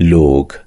लोग